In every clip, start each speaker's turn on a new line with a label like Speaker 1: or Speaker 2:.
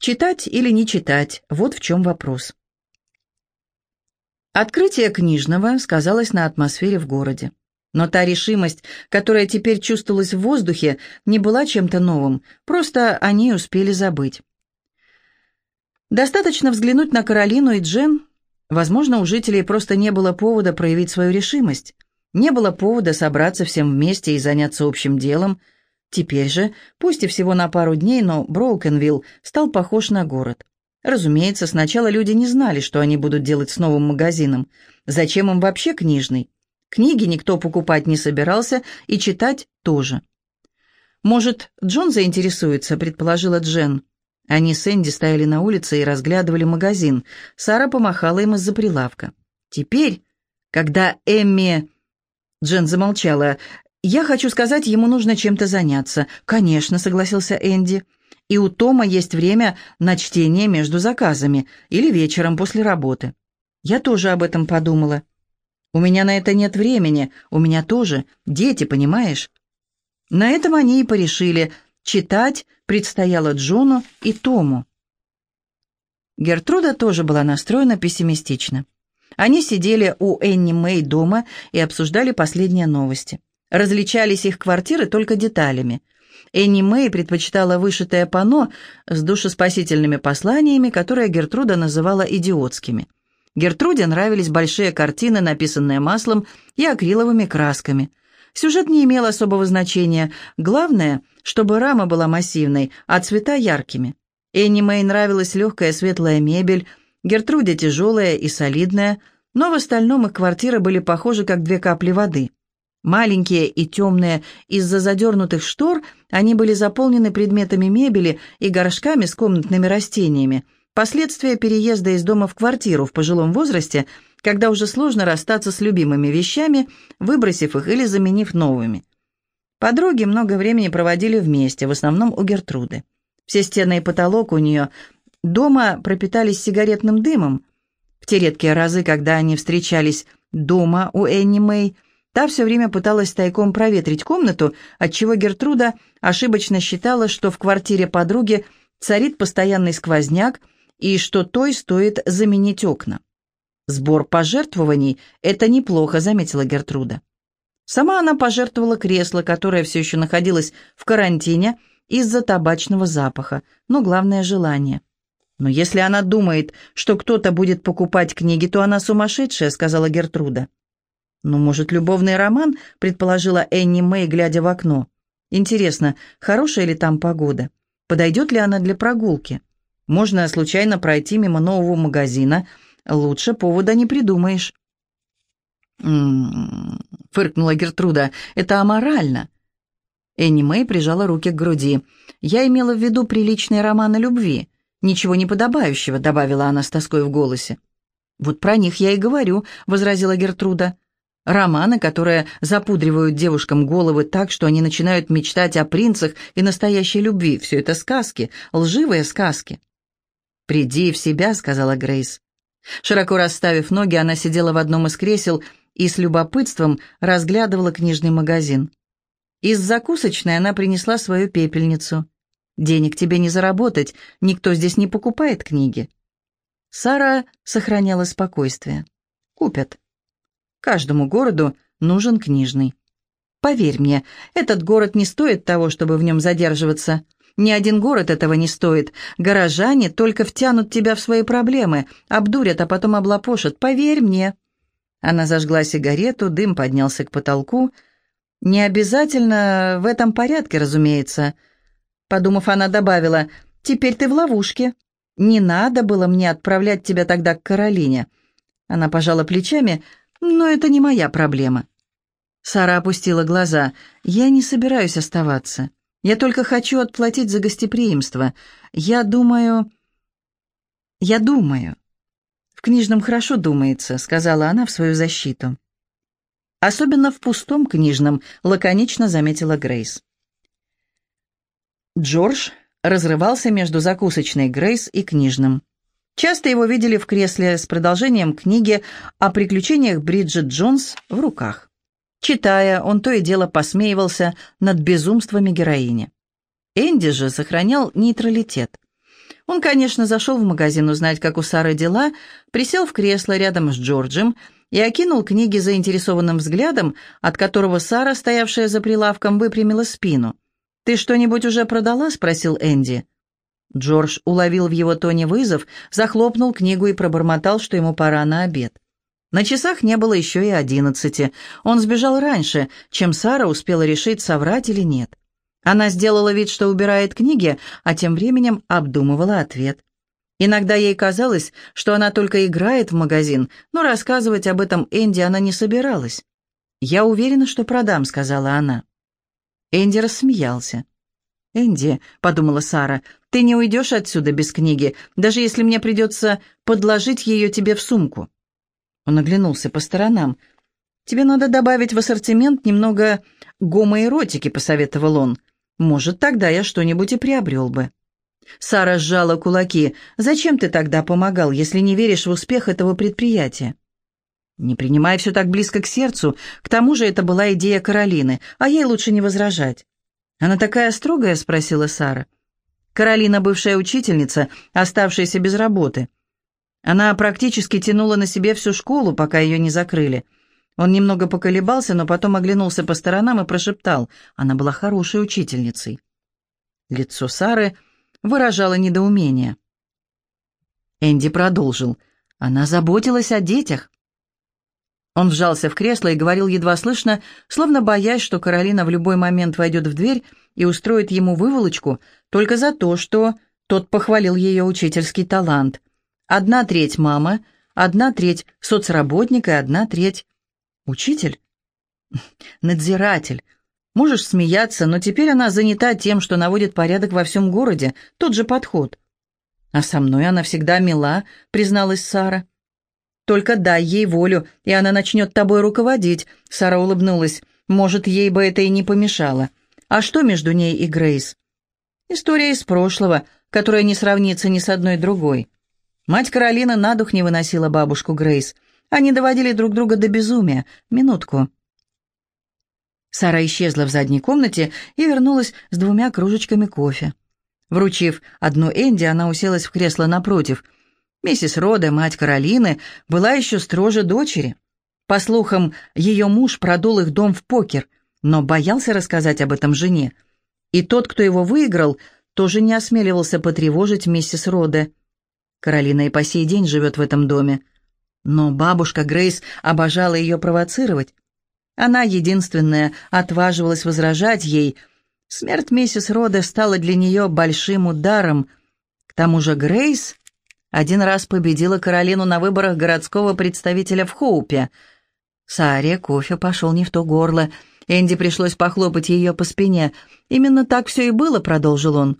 Speaker 1: Читать или не читать – вот в чем вопрос. Открытие книжного сказалось на атмосфере в городе. Но та решимость, которая теперь чувствовалась в воздухе, не была чем-то новым, просто они успели забыть. Достаточно взглянуть на Каролину и Джен. Возможно, у жителей просто не было повода проявить свою решимость. Не было повода собраться всем вместе и заняться общим делом. Теперь же, пусть и всего на пару дней, но Броукенвилл стал похож на город. Разумеется, сначала люди не знали, что они будут делать с новым магазином. Зачем им вообще книжный? Книги никто покупать не собирался и читать тоже. «Может, Джон заинтересуется», — предположила Джен. Они с Энди стояли на улице и разглядывали магазин. Сара помахала им из-за прилавка. Теперь, когда Эмми... Джен замолчала. «Я хочу сказать, ему нужно чем-то заняться». «Конечно», — согласился Энди. «И у Тома есть время на чтение между заказами или вечером после работы». «Я тоже об этом подумала». «У меня на это нет времени, у меня тоже. Дети, понимаешь?» На этом они и порешили. Читать предстояло Джону и Тому. Гертруда тоже была настроена пессимистично. Они сидели у Энни Мэй дома и обсуждали последние новости. Различались их квартиры только деталями. Энни Мэй предпочитала вышитое панно с душеспасительными посланиями, которые Гертруда называла идиотскими. Гертруде нравились большие картины, написанные маслом и акриловыми красками. Сюжет не имел особого значения. Главное, чтобы рама была массивной, а цвета яркими. Энни Мэй нравилась легкая светлая мебель, Гертруде тяжелая и солидная, но в остальном их квартиры были похожи как две капли воды. Маленькие и темные, из-за задернутых штор, они были заполнены предметами мебели и горшками с комнатными растениями. Последствия переезда из дома в квартиру в пожилом возрасте, когда уже сложно расстаться с любимыми вещами, выбросив их или заменив новыми. Подруги много времени проводили вместе, в основном у Гертруды. Все стены и потолок у нее дома пропитались сигаретным дымом. В те редкие разы, когда они встречались дома у Энни Мэй, та все время пыталась тайком проветрить комнату, отчего Гертруда ошибочно считала, что в квартире подруги царит постоянный сквозняк и что той стоит заменить окна. «Сбор пожертвований — это неплохо», — заметила Гертруда. Сама она пожертвовала кресло, которое все еще находилось в карантине из-за табачного запаха, но главное — желание. «Но если она думает, что кто-то будет покупать книги, то она сумасшедшая», — сказала Гертруда. «Ну, может, любовный роман?» — предположила Энни Мэй, глядя в окно. «Интересно, хорошая ли там погода? Подойдет ли она для прогулки? Можно случайно пройти мимо нового магазина. Лучше повода не придумаешь». «М-м-м», фыркнула Гертруда, — «это аморально». Энни Мэй прижала руки к груди. «Я имела в виду приличные романы любви». «Ничего неподобающего», — добавила она с тоской в голосе. «Вот про них я и говорю», — возразила Гертруда. «Романы, которые запудривают девушкам головы так, что они начинают мечтать о принцах и настоящей любви. Все это сказки, лживые сказки». «Приди в себя», — сказала Грейс. Широко расставив ноги, она сидела в одном из кресел и с любопытством разглядывала книжный магазин. Из закусочной она принесла свою пепельницу. Денег тебе не заработать, никто здесь не покупает книги». Сара сохраняла спокойствие. «Купят. Каждому городу нужен книжный. Поверь мне, этот город не стоит того, чтобы в нем задерживаться. Ни один город этого не стоит. Горожане только втянут тебя в свои проблемы, обдурят, а потом облапошат. Поверь мне». Она зажгла сигарету, дым поднялся к потолку. «Не обязательно в этом порядке, разумеется. Подумав, она добавила, «Теперь ты в ловушке. Не надо было мне отправлять тебя тогда к Каролине». Она пожала плечами, «Но это не моя проблема». Сара опустила глаза. «Я не собираюсь оставаться. Я только хочу отплатить за гостеприимство. Я думаю...» «Я думаю...» «В книжном хорошо думается», — сказала она в свою защиту. «Особенно в пустом книжном», — лаконично заметила Грейс. Джордж разрывался между закусочной Грейс и книжным. Часто его видели в кресле с продолжением книги о приключениях Бриджит Джонс в руках. Читая, он то и дело посмеивался над безумствами героини. Энди же сохранял нейтралитет. Он, конечно, зашел в магазин узнать, как у Сары дела, присел в кресло рядом с Джорджем и окинул книги заинтересованным взглядом, от которого Сара, стоявшая за прилавком, выпрямила спину. «Ты что-нибудь уже продала?» — спросил Энди. Джордж уловил в его тоне вызов, захлопнул книгу и пробормотал, что ему пора на обед. На часах не было еще и одиннадцати. Он сбежал раньше, чем Сара успела решить, соврать или нет. Она сделала вид, что убирает книги, а тем временем обдумывала ответ. Иногда ей казалось, что она только играет в магазин, но рассказывать об этом Энди она не собиралась. «Я уверена, что продам», — сказала она. Энди рассмеялся. «Энди», — подумала Сара, — «ты не уйдешь отсюда без книги, даже если мне придется подложить ее тебе в сумку». Он оглянулся по сторонам. «Тебе надо добавить в ассортимент немного гомоэротики», — посоветовал он. «Может, тогда я что-нибудь и приобрел бы». Сара сжала кулаки. «Зачем ты тогда помогал, если не веришь в успех этого предприятия?» «Не принимай все так близко к сердцу. К тому же это была идея Каролины, а ей лучше не возражать». «Она такая строгая?» — спросила Сара. Каролина, бывшая учительница, оставшаяся без работы. Она практически тянула на себе всю школу, пока ее не закрыли. Он немного поколебался, но потом оглянулся по сторонам и прошептал. Она была хорошей учительницей. Лицо Сары выражало недоумение. Энди продолжил. Она заботилась о детях. Он вжался в кресло и говорил едва слышно, словно боясь, что Каролина в любой момент войдет в дверь и устроит ему выволочку только за то, что тот похвалил ее учительский талант. Одна треть мама, одна треть соцработник и одна треть учитель. Надзиратель. Можешь смеяться, но теперь она занята тем, что наводит порядок во всем городе. Тот же подход. А со мной она всегда мила, призналась Сара. Только дай ей волю, и она начнет тобой руководить. Сара улыбнулась. Может, ей бы это и не помешало. А что между ней и Грейс? История из прошлого, которая не сравнится ни с одной другой. Мать Каролина на дух не выносила бабушку Грейс. Они доводили друг друга до безумия. Минутку. Сара исчезла в задней комнате и вернулась с двумя кружечками кофе. Вручив одну Энди, она уселась в кресло напротив. Миссис Рода, мать Каролины, была еще строже дочери. По слухам, ее муж продул их дом в покер, но боялся рассказать об этом жене. И тот, кто его выиграл, тоже не осмеливался потревожить миссис Рода. Каролина и по сей день живет в этом доме. Но бабушка Грейс обожала ее провоцировать. Она единственная отваживалась возражать ей. Смерть миссис Рода стала для нее большим ударом. К тому же Грейс один раз победила Каролину на выборах городского представителя в Хоупе. Саре кофе пошел не в то горло. Энди пришлось похлопать ее по спине. «Именно так все и было», — продолжил он.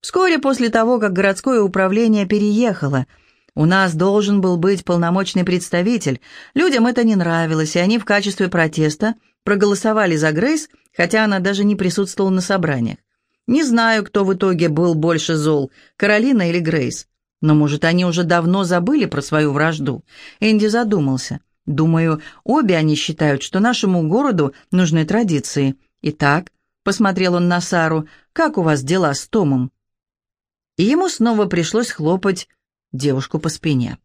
Speaker 1: Вскоре после того, как городское управление переехало, у нас должен был быть полномочный представитель. Людям это не нравилось, и они в качестве протеста проголосовали за Грейс, хотя она даже не присутствовала на собраниях. Не знаю, кто в итоге был больше зол, Каролина или Грейс. Но, может, они уже давно забыли про свою вражду. Энди задумался. Думаю, обе они считают, что нашему городу нужны традиции. Итак, посмотрел он на Сару, как у вас дела с Томом? и ему снова пришлось хлопать девушку по спине.